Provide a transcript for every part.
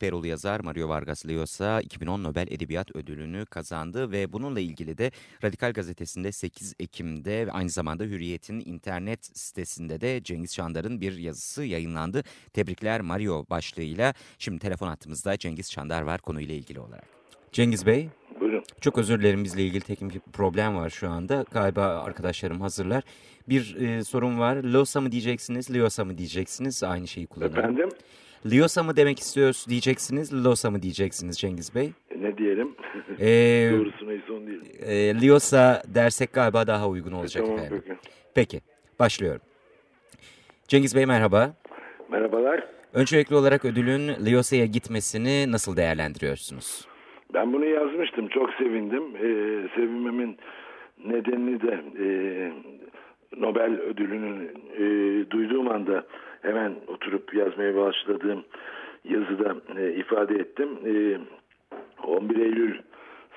Perulu yazar Mario Vargas Llosa 2010 Nobel Edebiyat Ödülünü kazandı ve bununla ilgili de Radikal Gazetesi'nde 8 Ekim'de ve aynı zamanda Hürriyet'in internet sitesinde de Cengiz Çandar'ın bir yazısı yayınlandı. Tebrikler Mario başlığıyla. Şimdi telefon hattımızda Cengiz Çandar var konuyla ilgili olarak. Cengiz Bey. Buyurun. Çok özür dilerim bizle ilgili teknik bir problem var şu anda. Galiba arkadaşlarım hazırlar. Bir e, sorun var. Losa mı diyeceksiniz, Liosa mı diyeceksiniz? Aynı şeyi kullanıyorum. Efendim? Liosa mı demek istiyoruz diyeceksiniz, Losa mı diyeceksiniz Cengiz Bey? E, ne diyelim? Ee, Doğrusunu son değil. E, Liosa dersek galiba daha uygun olacak tamam efendim. peki. Peki, başlıyorum. Cengiz Bey merhaba. Merhabalar. Öncelikli olarak ödülün Liosa'ya gitmesini nasıl değerlendiriyorsunuz? Ben bunu yazmıştım. Çok sevindim. Ee, sevinmemin nedenini de e, Nobel ödülünü e, duyduğum anda hemen oturup yazmaya başladığım yazıda e, ifade ettim. E, 11 Eylül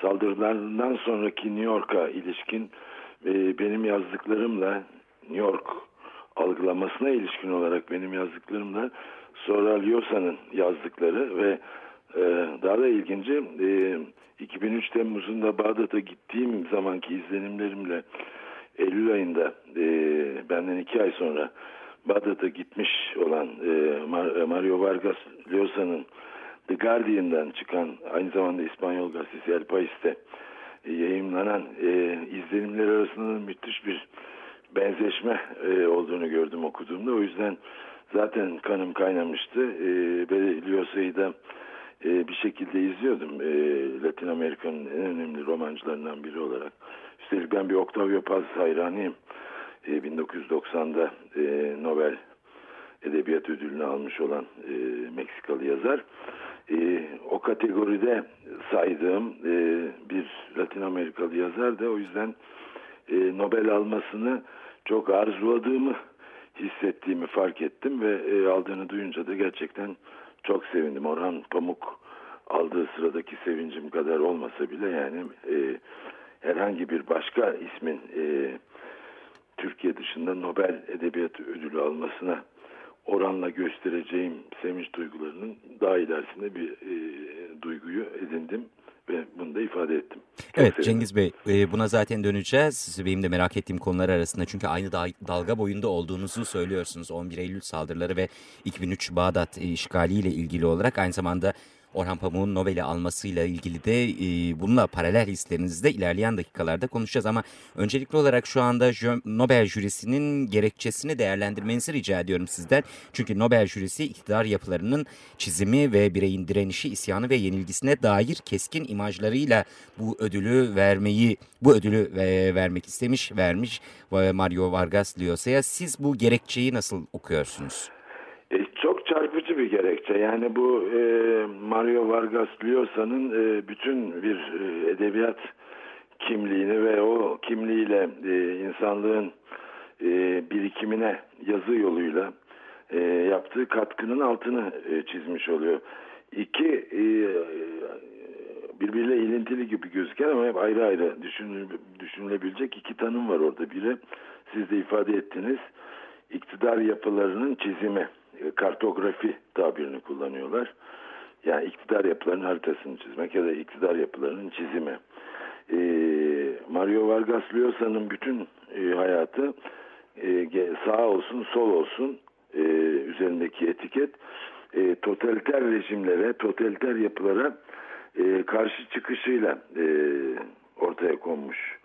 saldırılarından sonraki New York'a ilişkin e, benim yazdıklarımla New York algılamasına ilişkin olarak benim yazdıklarımla sonra Liosa'nın yazdıkları ve e, daha da ilginci e, 2003 Temmuz'unda Bağdat'a gittiğim zamanki izlenimlerimle Eylül ayında e, benden iki ay sonra Bağdat'a gitmiş olan e, Mario Vargas Llosa'nın The Guardian'dan çıkan aynı zamanda İspanyol gazetesi El País'te e, yayınlanan e, izlenimler arasında müthiş bir benzeşme e, olduğunu gördüm okuduğumda. O yüzden zaten kanım kaynamıştı. E, ve Llosa'yı da e, bir şekilde izliyordum. E, Latin Amerika'nın en önemli romancılarından biri olarak. Üstelik ben bir Octavio Paz hayranıyım. E, 1990'da e, Nobel Edebiyat Ödülünü almış olan e, Meksikalı yazar. E, o kategoride saydığım e, bir Latin Amerikalı yazar da o yüzden e, Nobel almasını çok arzuladığımı hissettiğimi fark ettim ve e, aldığını duyunca da gerçekten çok sevindim. Orhan Pamuk aldığı sıradaki sevincim kadar olmasa bile yani e, herhangi bir başka ismin e, Türkiye dışında Nobel Edebiyat Ödülü almasına oranla göstereceğim sevinç duygularının daha ilerisinde bir e, duyguyu edindim ve bunu da ifade ettim. Çok evet sevindim. Cengiz Bey e, buna zaten döneceğiz. Benim de merak ettiğim konular arasında çünkü aynı dalga boyunda olduğunuzu söylüyorsunuz. 11 Eylül saldırıları ve 2003 Bağdat işgaliyle ilgili olarak aynı zamanda Orhan Pamuk'un Nobel'i almasıyla ilgili de e, bununla paralel hislerinizde ilerleyen dakikalarda konuşacağız. Ama öncelikli olarak şu anda Nobel jürisinin gerekçesini değerlendirmenizi rica ediyorum sizden. Çünkü Nobel jürisi iktidar yapılarının çizimi ve bireyin direnişi, isyanı ve yenilgisine dair keskin imajlarıyla bu ödülü vermeyi, bu ödülü e, vermek istemiş, vermiş Mario Vargas Llosa'ya. Siz bu gerekçeyi nasıl okuyorsunuz? E, gerekçe. Yani bu e, Mario Vargas Llosa'nın e, bütün bir e, edebiyat kimliğini ve o kimliğiyle e, insanlığın e, birikimine yazı yoluyla e, yaptığı katkının altını e, çizmiş oluyor. İki e, birbiriyle ilintili gibi gözüken ama hep ayrı ayrı düşünül, düşünülebilecek iki tanım var orada. Biri siz de ifade ettiniz iktidar yapılarının çizimi kartografi tabirini kullanıyorlar. Yani iktidar yapılarının haritasını çizmek ya da iktidar yapılarının çizimi. E, Mario Vargas Llosa'nın bütün e, hayatı e, sağ olsun sol olsun e, üzerindeki etiket e, totaliter rejimlere, totaliter yapılara e, karşı çıkışıyla e, ortaya konmuş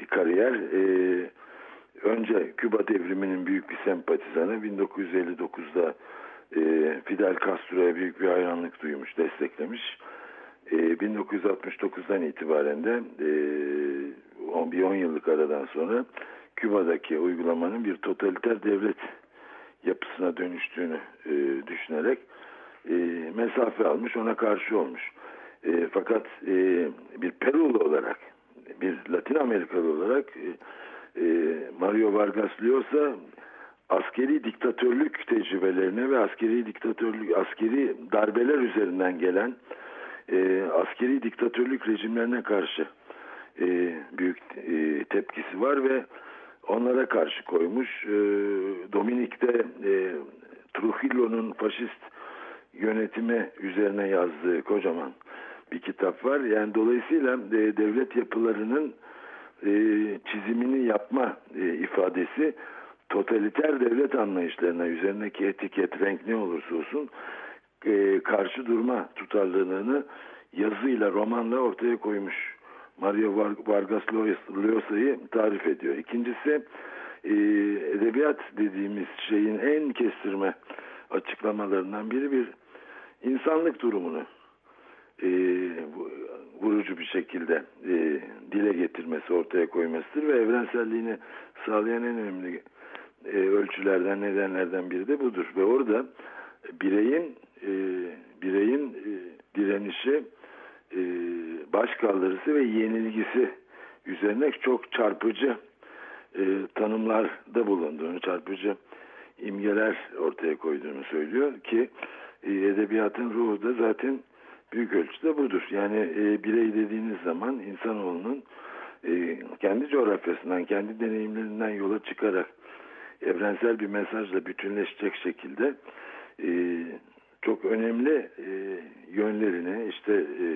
bir kariyer. E, önce Küba devriminin büyük bir sempatizanı 1959'da e, Fidel Castro'ya büyük bir hayranlık duymuş, desteklemiş. E, 1969'dan itibaren de e, bir 10 yıllık aradan sonra Küba'daki uygulamanın bir totaliter devlet yapısına dönüştüğünü e, düşünerek e, mesafe almış, ona karşı olmuş. E, fakat e, bir Perulu olarak, bir Latin Amerikalı olarak e, e, Mario Vargas Llosa askeri diktatörlük tecrübelerine ve askeri diktatörlük, askeri darbeler üzerinden gelen e, askeri diktatörlük rejimlerine karşı e, büyük e, tepkisi var ve onlara karşı koymuş. E, Dominik'te e, Trujillo'nun faşist yönetimi üzerine yazdığı kocaman bir kitap var. Yani dolayısıyla e, devlet yapılarının e, çizimini yapma e, ifadesi totaliter devlet anlayışlarına üzerindeki etiket renk ne olursa olsun e, karşı durma tutarlılığını yazıyla romanla ortaya koymuş. Mario Vargas Llosa'yı tarif ediyor. İkincisi e, edebiyat dediğimiz şeyin en kestirme açıklamalarından biri bir insanlık durumunu e, vurucu bir şekilde e, dile getirmesi, ortaya koymasıdır ve evrenselliğini sağlayan en önemli e, ölçülerden, nedenlerden biri de budur. Ve orada bireyin e, bireyin e, direnişi, e, başkaldırısı ve yenilgisi üzerine çok çarpıcı e, tanımlarda bulunduğunu, çarpıcı imgeler ortaya koyduğunu söylüyor ki e, edebiyatın ruhu da zaten büyük ölçüde budur. Yani e, birey dediğiniz zaman insanoğlunun e, kendi coğrafyasından, kendi deneyimlerinden yola çıkarak evrensel bir mesajla bütünleşecek şekilde e, çok önemli e, yönlerini işte e,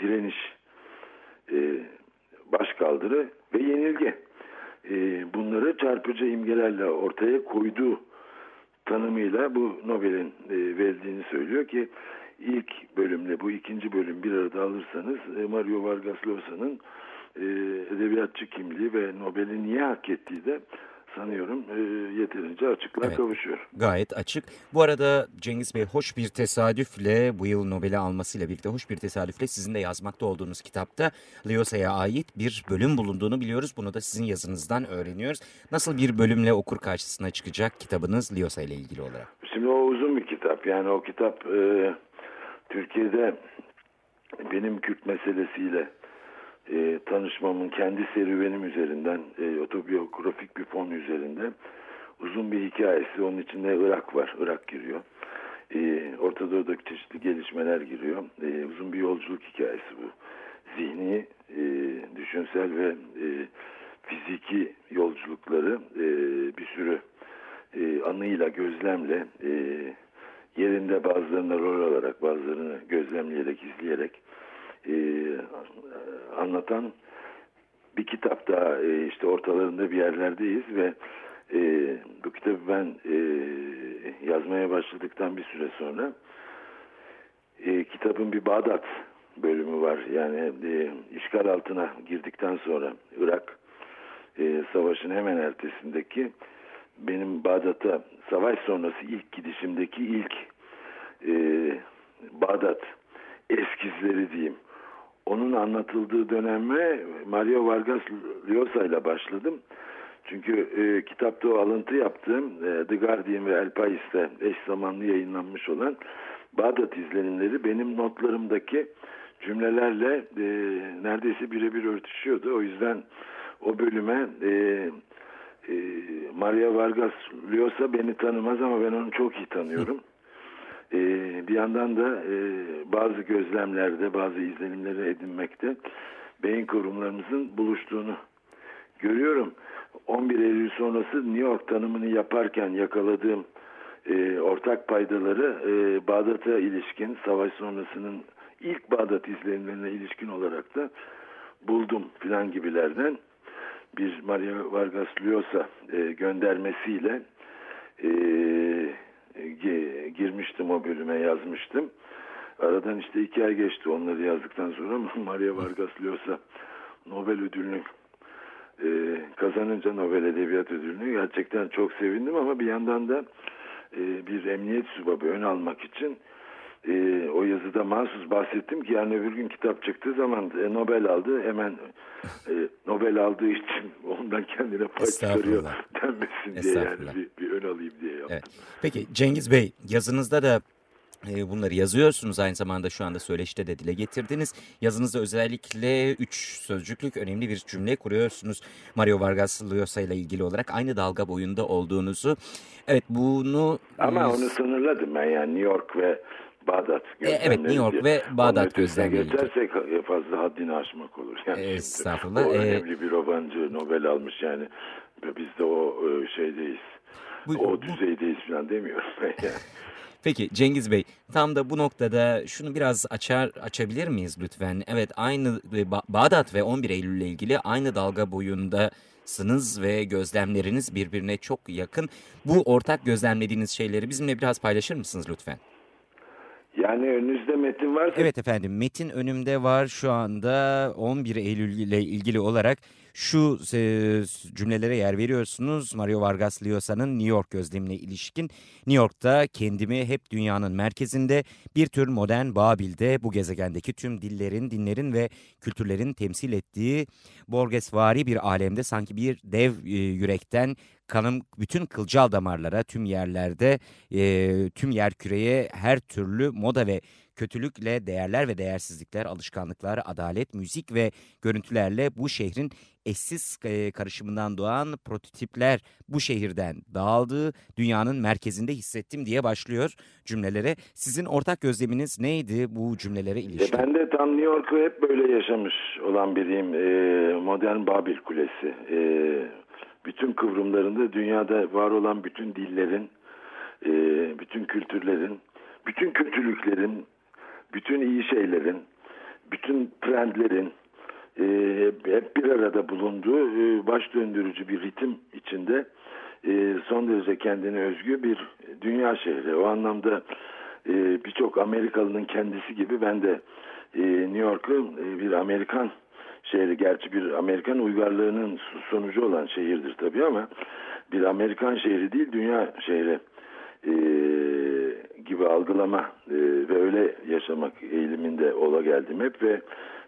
direniş, e, başkaldırı ve yenilgi e, bunları çarpıcı imgelerle ortaya koyduğu tanımıyla bu Nobel'in e, verildiğini söylüyor ki ilk bölümle bu ikinci bölüm bir arada alırsanız e, Mario Vargas Llosa'nın e, edebiyatçı kimliği ve Nobel'i niye hak ettiği de sanıyorum e, yeterince açıklığa evet, kavuşuyor. Gayet açık. Bu arada Cengiz Bey hoş bir tesadüfle bu yıl Nobel'i almasıyla birlikte hoş bir tesadüfle sizin de yazmakta olduğunuz kitapta Lyosa'ya ait bir bölüm bulunduğunu biliyoruz. Bunu da sizin yazınızdan öğreniyoruz. Nasıl bir bölümle okur karşısına çıkacak kitabınız Lyosa ile ilgili olarak? Şimdi o uzun bir kitap. Yani o kitap e, Türkiye'de benim Kürt meselesiyle e, tanışmamın kendi serüvenim üzerinden e, otobiyografik bir fon üzerinde uzun bir hikayesi. Onun içinde Irak var. Irak giriyor. E, Orta Doğu'daki çeşitli gelişmeler giriyor. E, uzun bir yolculuk hikayesi bu. Zihni, e, düşünsel ve e, fiziki yolculukları e, bir sürü e, anıyla, gözlemle e, yerinde bazılarına rol alarak, bazılarını gözlemleyerek, izleyerek e, anlatan bir kitap daha e, işte ortalarında bir yerlerdeyiz ve e, bu kitabı ben e, yazmaya başladıktan bir süre sonra e, kitabın bir Bağdat bölümü var. Yani e, işgal altına girdikten sonra Irak e, savaşın hemen ertesindeki benim Bağdat'a savaş sonrası ilk gidişimdeki ilk e, Bağdat eskizleri diyeyim onun anlatıldığı döneme Mario Vargas Llosa ile başladım. Çünkü e, kitapta o alıntı yaptığım e, The Guardian ve El Pais'te eş zamanlı yayınlanmış olan Bağdat izlenimleri benim notlarımdaki cümlelerle e, neredeyse birebir örtüşüyordu. O yüzden o bölüme e, e, Maria Vargas Llosa beni tanımaz ama ben onu çok iyi tanıyorum. E, bir yandan da e, bazı gözlemlerde, bazı izlenimleri edinmekte beyin kurumlarımızın buluştuğunu görüyorum. 11 Eylül sonrası New York tanımını yaparken yakaladığım e, ortak paydaları e, Bağdat'a ilişkin, savaş sonrasının ilk Bağdat izlenimlerine ilişkin olarak da buldum filan gibilerden bir Maria Vargas Llosa e, göndermesiyle e, girmiştim o bölüme yazmıştım. Aradan işte iki ay geçti onları yazdıktan sonra Maria Vargas Llosa Nobel ödülünü e, kazanınca Nobel Edebiyat Ödülünü gerçekten çok sevindim ama bir yandan da e, bir emniyet subabı ön almak için e, o yazıda mahsus bahsettim ki yarın öbür gün kitap çıktığı zaman e, Nobel aldı hemen e, Nobel aldığı için ondan kendine pay çıkarıyor denmesin diye yani bir, bir ön alayım diye yaptım. Evet. Peki Cengiz Bey yazınızda da e, Bunları yazıyorsunuz aynı zamanda şu anda söyleşte de dile getirdiniz. Yazınızda özellikle üç sözcüklük önemli bir cümle kuruyorsunuz. Mario Vargas Llosa ile ilgili olarak aynı dalga boyunda olduğunuzu. Evet bunu... Ama onu sınırladım ben yani New York ve Bağdat e, Evet New York ve Bağdat gözlemleri. Geçersek fazla haddini aşmak olur. Yani Estağfurullah. O e, önemli bir romancı Nobel almış yani. Biz de o e, şeydeyiz. Bu, o düzeydeyiz falan demiyorum. yani. Peki Cengiz Bey tam da bu noktada şunu biraz açar açabilir miyiz lütfen? Evet aynı ba Bağdat ve 11 Eylül ile ilgili aynı dalga boyundasınız ve gözlemleriniz birbirine çok yakın. Bu ortak gözlemlediğiniz şeyleri bizimle biraz paylaşır mısınız lütfen? Yani önünüzde metin varsa... Evet efendim metin önümde var şu anda 11 Eylül ile ilgili olarak şu e, cümlelere yer veriyorsunuz. Mario Vargas Llosa'nın New York gözlemine ilişkin. New York'ta kendimi hep dünyanın merkezinde bir tür modern Babil'de bu gezegendeki tüm dillerin, dinlerin ve kültürlerin temsil ettiği Borgesvari bir alemde sanki bir dev e, yürekten kanım bütün kılcal damarlara tüm yerlerde e, tüm yer küreye her türlü moda ve kötülükle değerler ve değersizlikler, alışkanlıklar, adalet, müzik ve görüntülerle bu şehrin eşsiz karışımından doğan prototipler bu şehirden dağıldığı dünyanın merkezinde hissettim diye başlıyor cümlelere. Sizin ortak gözleminiz neydi bu cümlelere ilişkin? E ben de tam New York'u hep böyle yaşamış olan biriyim. Modern Babil Kulesi. Bütün kıvrımlarında dünyada var olan bütün dillerin, e, bütün kültürlerin, bütün kötülüklerin, bütün iyi şeylerin, bütün trendlerin e, hep bir arada bulunduğu e, baş döndürücü bir ritim içinde e, son derece kendine özgü bir dünya şehri. O anlamda birçok Amerikalının kendisi gibi ben de New York'u bir Amerikan şehri. Gerçi bir Amerikan uygarlığının sonucu olan şehirdir tabii ama bir Amerikan şehri değil dünya şehri e, gibi algılama e, ve öyle yaşamak eğiliminde ola geldim hep ve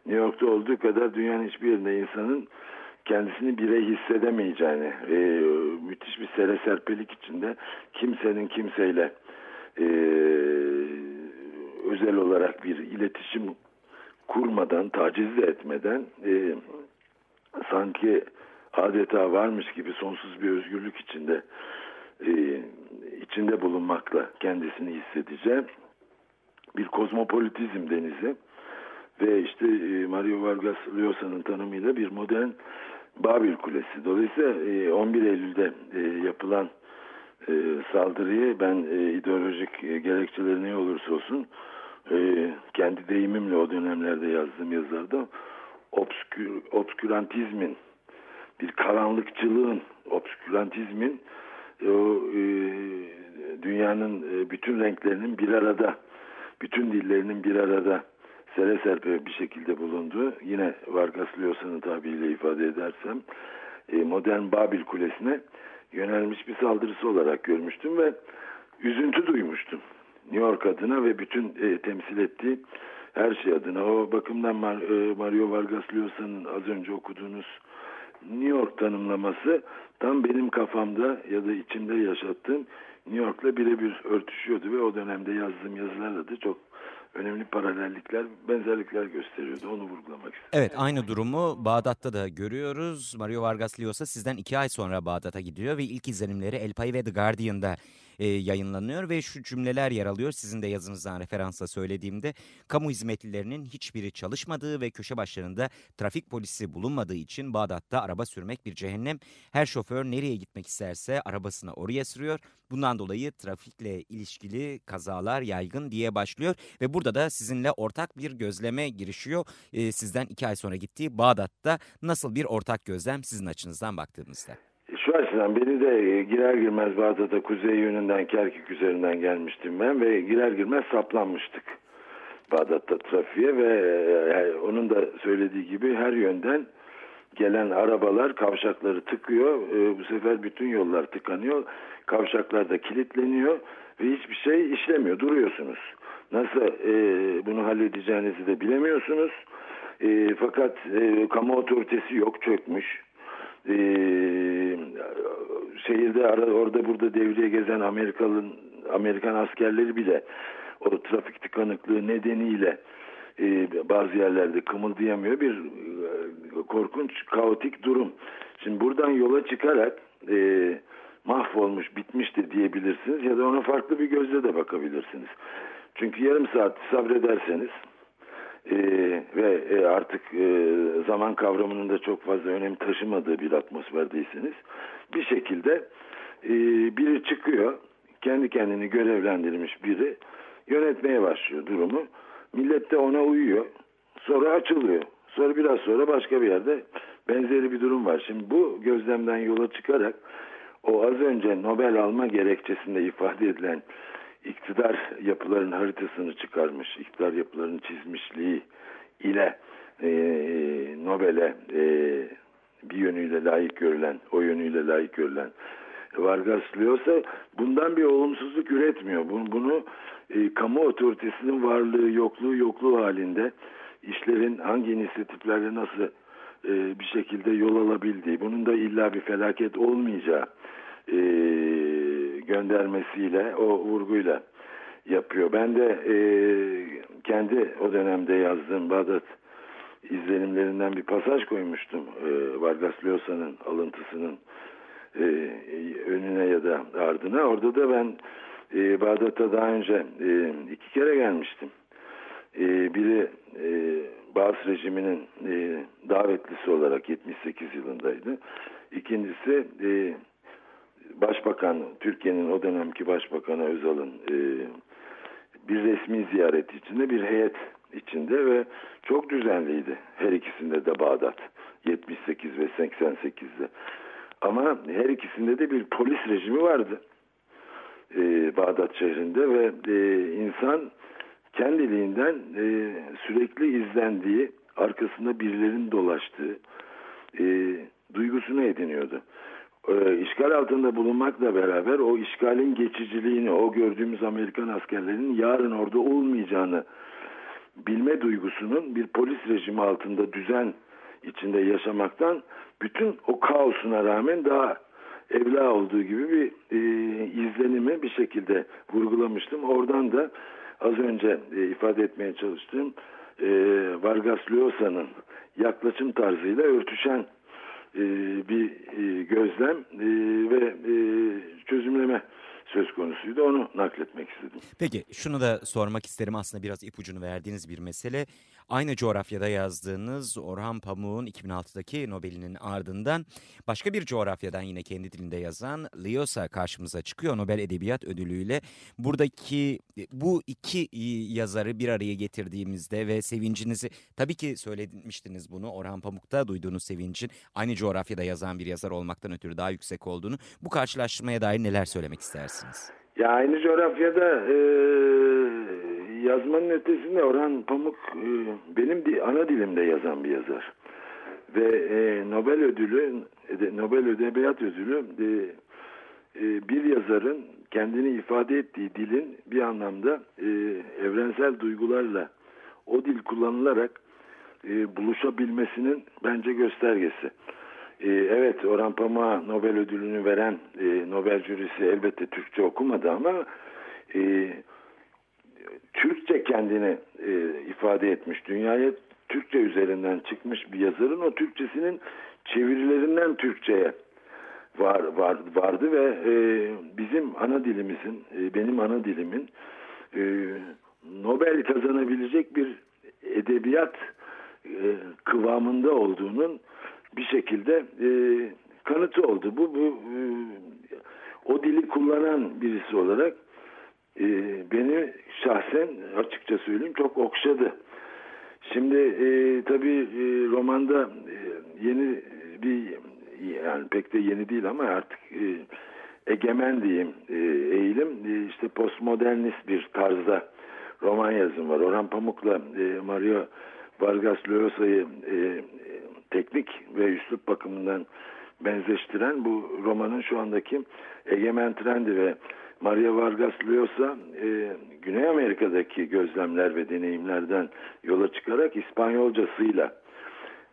New York'ta olduğu kadar dünyanın hiçbir yerinde insanın kendisini birey hissedemeyeceğini, e, müthiş bir sere serpelik içinde kimsenin kimseyle e, özel olarak bir iletişim kurmadan, taciz de etmeden e, sanki adeta varmış gibi sonsuz bir özgürlük içinde e, içinde bulunmakla kendisini hissedeceğim. Bir kozmopolitizm denizi ve işte e, Mario Vargas Llosa'nın tanımıyla bir modern Babil Kulesi. Dolayısıyla 11 e, Eylül'de e, yapılan saldırıyı ben ideolojik gerekçeleri ne olursa olsun kendi deyimimle o dönemlerde yazdığım yazılarda obskür, obskürantizmin bir karanlıkçılığın obskürantizmin o dünyanın bütün renklerinin bir arada bütün dillerinin bir arada sere serpe bir şekilde bulundu. Yine Vargas Llosa'nın tabiriyle ifade edersem e, modern Babil Kulesi'ne yönelmiş bir saldırısı olarak görmüştüm ve üzüntü duymuştum. New York adına ve bütün e, temsil ettiği her şey adına. O bakımdan Mar e, Mario Vargas Llosa'nın az önce okuduğunuz New York tanımlaması tam benim kafamda ya da içimde yaşattığım New York'la birebir örtüşüyordu ve o dönemde yazdığım yazılarla da çok önemli paralellikler, benzerlikler gösteriyordu. Onu vurgulamak istedim. Evet aynı durumu Bağdat'ta da görüyoruz. Mario Vargas Llosa sizden iki ay sonra Bağdat'a gidiyor ve ilk izlenimleri El Pay ve The Guardian'da e, yayınlanıyor ve şu cümleler yer alıyor. Sizin de yazınızdan referansla söylediğimde kamu hizmetlilerinin hiçbiri çalışmadığı ve köşe başlarında trafik polisi bulunmadığı için Bağdat'ta araba sürmek bir cehennem. Her şoför nereye gitmek isterse arabasını oraya sürüyor. Bundan dolayı trafikle ilişkili kazalar yaygın diye başlıyor ve burada da sizinle ortak bir gözleme girişiyor. E, sizden iki ay sonra gittiği Bağdat'ta nasıl bir ortak gözlem sizin açınızdan baktığımızda? Açıdan beni de e, girer girmez Bağdat'a kuzey yönünden Kerkük üzerinden gelmiştim ben ve girer girmez saplanmıştık Bağdat'ta trafiğe ve e, onun da söylediği gibi her yönden gelen arabalar kavşakları tıkıyor. E, bu sefer bütün yollar tıkanıyor. Kavşaklar da kilitleniyor ve hiçbir şey işlemiyor. Duruyorsunuz. Nasıl bunu halledeceğinizi de bilemiyorsunuz. fakat kamu otoritesi yok çökmüş e, şehirde orada burada devreye gezen Amerikalı Amerikan askerleri bile o trafik tıkanıklığı nedeniyle e, bazı yerlerde kımıldayamıyor bir e, korkunç kaotik durum. Şimdi buradan yola çıkarak e, mahvolmuş bitmiştir diyebilirsiniz ya da ona farklı bir gözle de bakabilirsiniz. Çünkü yarım saat sabrederseniz e, ve e, artık e, zaman kavramının da çok fazla önem taşımadığı bir atmosferdeyseniz bir şekilde e, biri çıkıyor kendi kendini görevlendirmiş biri yönetmeye başlıyor durumu. Millet de ona uyuyor. Sonra açılıyor. Sonra biraz sonra başka bir yerde benzeri bir durum var. Şimdi bu gözlemden yola çıkarak o az önce Nobel alma gerekçesinde ifade edilen iktidar yapılarının haritasını çıkarmış, iktidar yapılarının çizmişliği ile e, Nobel'e e, bir yönüyle layık görülen, o yönüyle layık görülen Vargas Llosa bundan bir olumsuzluk üretmiyor. Bunu, bunu e, kamu otoritesinin varlığı, yokluğu, yokluğu halinde işlerin hangi inisiyatiflerle nasıl e, bir şekilde yol alabildiği, bunun da illa bir felaket olmayacağı e, göndermesiyle, o vurguyla yapıyor. Ben de e, kendi o dönemde yazdığım Bağdat izlenimlerinden bir pasaj koymuştum. E, Vargas Llosa'nın alıntısının e, önüne ya da ardına. Orada da ben e, Bağdat'a daha önce e, iki kere gelmiştim. E, biri e, Bağız rejiminin e, davetlisi olarak 78 yılındaydı. İkincisi e, Başbakan, Türkiye'nin o dönemki Başbakanı Özal'ın e, bir resmi ziyaret içinde bir heyet içinde ve çok düzenliydi. Her ikisinde de Bağdat 78 ve 88'de. Ama her ikisinde de bir polis rejimi vardı. E, Bağdat şehrinde ve e, insan kendiliğinden e, sürekli izlendiği, arkasında birilerinin dolaştığı e, duygusunu ediniyordu. E, işgal altında bulunmakla beraber o işgalin geçiciliğini, o gördüğümüz Amerikan askerlerinin yarın orada olmayacağını bilme duygusunun bir polis rejimi altında düzen içinde yaşamaktan bütün o kaosuna rağmen daha evla olduğu gibi bir e, izlenimi bir şekilde vurgulamıştım. Oradan da az önce e, ifade etmeye çalıştığım e, Vargas Llosa'nın yaklaşım tarzıyla örtüşen e, bir e, gözlem e, ve çözümleme söz konusuydu. Onu nakletmek istedim. Peki şunu da sormak isterim aslında biraz ipucunu verdiğiniz bir mesele. Aynı coğrafyada yazdığınız Orhan Pamuk'un 2006'daki Nobel'inin ardından başka bir coğrafyadan yine kendi dilinde yazan Lyosa karşımıza çıkıyor Nobel Edebiyat Ödülü'yle. Buradaki bu iki yazarı bir araya getirdiğimizde ve sevincinizi tabii ki söylemiştiniz bunu Orhan Pamuk'ta duyduğunuz sevincin aynı coğrafyada yazan bir yazar olmaktan ötürü daha yüksek olduğunu bu karşılaştırmaya dair neler söylemek istersiniz? Ya aynı coğrafyada e, yazmanın ötesinde Orhan Pamuk e, benim ana dilimde yazan bir yazar. Ve e, Nobel ödülü, Nobel Edebiyat Ödülü e, e, bir yazarın kendini ifade ettiği dilin bir anlamda e, evrensel duygularla o dil kullanılarak e, buluşabilmesinin bence göstergesi. E, evet Orhan Pamuk'a Nobel ödülünü veren e, Nobel jürisi elbette Türkçe okumadı ama e, Türkçe kendini e, ifade etmiş. Dünyaya Türkçe üzerinden çıkmış bir yazarın o Türkçesinin çevirilerinden Türkçe'ye var, var vardı ve e, bizim ana dilimizin, e, benim ana dilimin e, Nobel kazanabilecek bir edebiyat e, kıvamında olduğunun bir şekilde e, kanıtı oldu. Bu, bu e, o dili kullanan birisi olarak e, beni şahsen açıkça söyleyeyim çok okşadı. Şimdi e, tabii e, romanda e, yeni bir yani pek de yeni değil ama artık e, egemen diyeyim e, eğilim e, işte postmodernist bir tarzda roman yazım var. Orhan Pamuk'la e, Mario Vargas Llosa'yı e, teknik ve üslup bakımından benzeştiren bu romanın şu andaki egemen trendi ve Maria Vargas Llosa e, Güney Amerika'daki gözlemler ve deneyimlerden yola çıkarak İspanyolcasıyla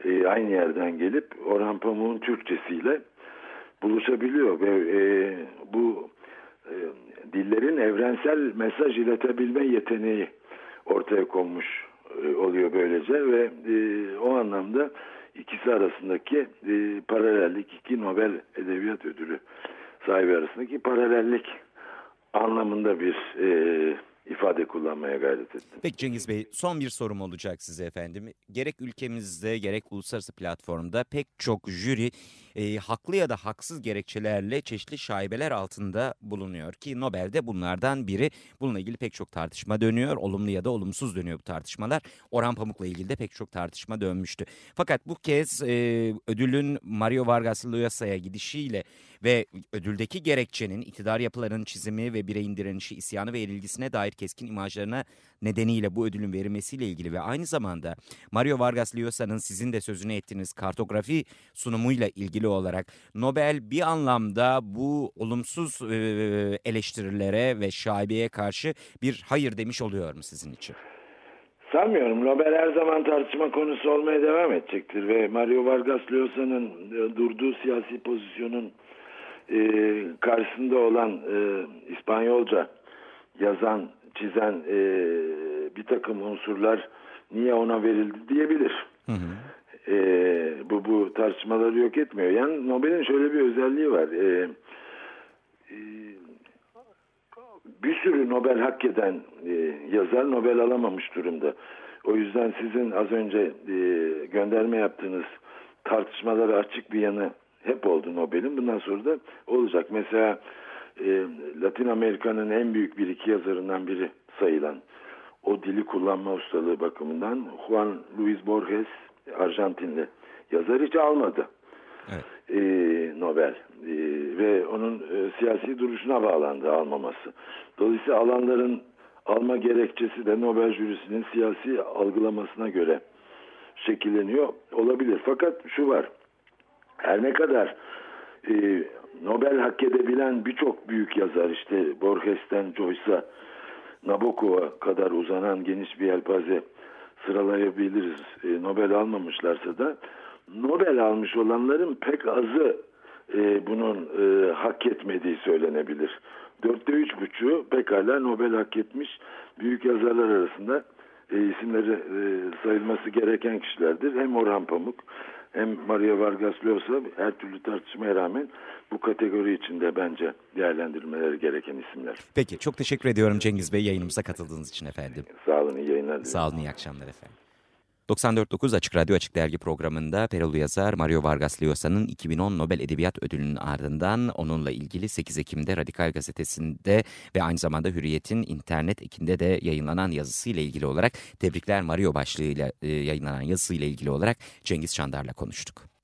e, aynı yerden gelip Orhan Pamuk'un Türkçesiyle buluşabiliyor ve e, bu e, dillerin evrensel mesaj iletebilme yeteneği ortaya konmuş e, oluyor böylece ve e, o anlamda ikisi arasındaki e, paralellik iki Nobel Edebiyat Ödülü sahibi arasındaki paralellik anlamında bir e, ifade kullanmaya gayret ettim. Peki Cengiz Bey son bir sorum olacak size efendim. Gerek ülkemizde gerek uluslararası platformda pek çok jüri e, haklı ya da haksız gerekçelerle çeşitli şaibeler altında bulunuyor ki Nobel'de bunlardan biri. Bununla ilgili pek çok tartışma dönüyor. Olumlu ya da olumsuz dönüyor bu tartışmalar. Orhan Pamuk'la ilgili de pek çok tartışma dönmüştü. Fakat bu kez e, ödülün Mario Vargas Llosa'ya gidişiyle ve ödüldeki gerekçenin iktidar yapılarının çizimi ve bireyin direnişi, isyanı ve yenilgisine dair keskin imajlarına nedeniyle bu ödülün verilmesiyle ilgili ve aynı zamanda Mario Vargas Llosa'nın sizin de sözünü ettiğiniz kartografi sunumuyla ilgili olarak Nobel bir anlamda bu olumsuz eleştirilere ve şaibeye karşı bir hayır demiş oluyor mu sizin için? Sanmıyorum. Nobel her zaman tartışma konusu olmaya devam edecektir ve Mario Vargas Llosa'nın durduğu siyasi pozisyonun e, karşısında olan e, İspanyolca yazan, çizen e, bir takım unsurlar niye ona verildi diyebilir. Hı hı. E, bu bu tartışmaları yok etmiyor. Yani Nobel'in şöyle bir özelliği var. E, e, bir sürü Nobel hak eden e, yazar Nobel alamamış durumda. O yüzden sizin az önce e, gönderme yaptığınız tartışmalara açık bir yanı hep oldu Nobel'in. Bundan sonra da olacak. Mesela e, Latin Amerika'nın en büyük bir iki yazarından biri sayılan o dili kullanma ustalığı bakımından Juan Luis Borges Arjantinli yazar hiç almadı. Evet. E, Nobel e, ve onun e, siyasi duruşuna bağlandı almaması. Dolayısıyla alanların alma gerekçesi de Nobel jürisinin siyasi algılamasına göre şekilleniyor olabilir. Fakat şu var her ne kadar e, Nobel hak edebilen birçok büyük yazar işte Borges'ten Joyce'a Nabokov'a kadar uzanan geniş bir yelpaze sıralayabiliriz. E, Nobel almamışlarsa da Nobel almış olanların pek azı e, bunun e, hak etmediği söylenebilir. Dörtte üç buçuğu pekala Nobel hak etmiş büyük yazarlar arasında e, isimleri e, sayılması gereken kişilerdir. Hem Orhan Pamuk hem Maria Vargas Llosa her türlü tartışmaya rağmen bu kategori içinde bence değerlendirilmeleri gereken isimler. Peki çok teşekkür ediyorum Cengiz Bey yayınımıza katıldığınız için efendim. Sağ olun iyi yayınlar. Sağ olun iyi akşamlar efendim. 94.9 Açık Radyo Açık Dergi programında Perolu yazar Mario Vargas Llosa'nın 2010 Nobel Edebiyat Ödülü'nün ardından onunla ilgili 8 Ekim'de Radikal Gazetesi'nde ve aynı zamanda Hürriyet'in internet ekinde de yayınlanan yazısıyla ilgili olarak Tebrikler Mario başlığıyla e, yayınlanan yazısıyla ilgili olarak Cengiz Çandar'la konuştuk.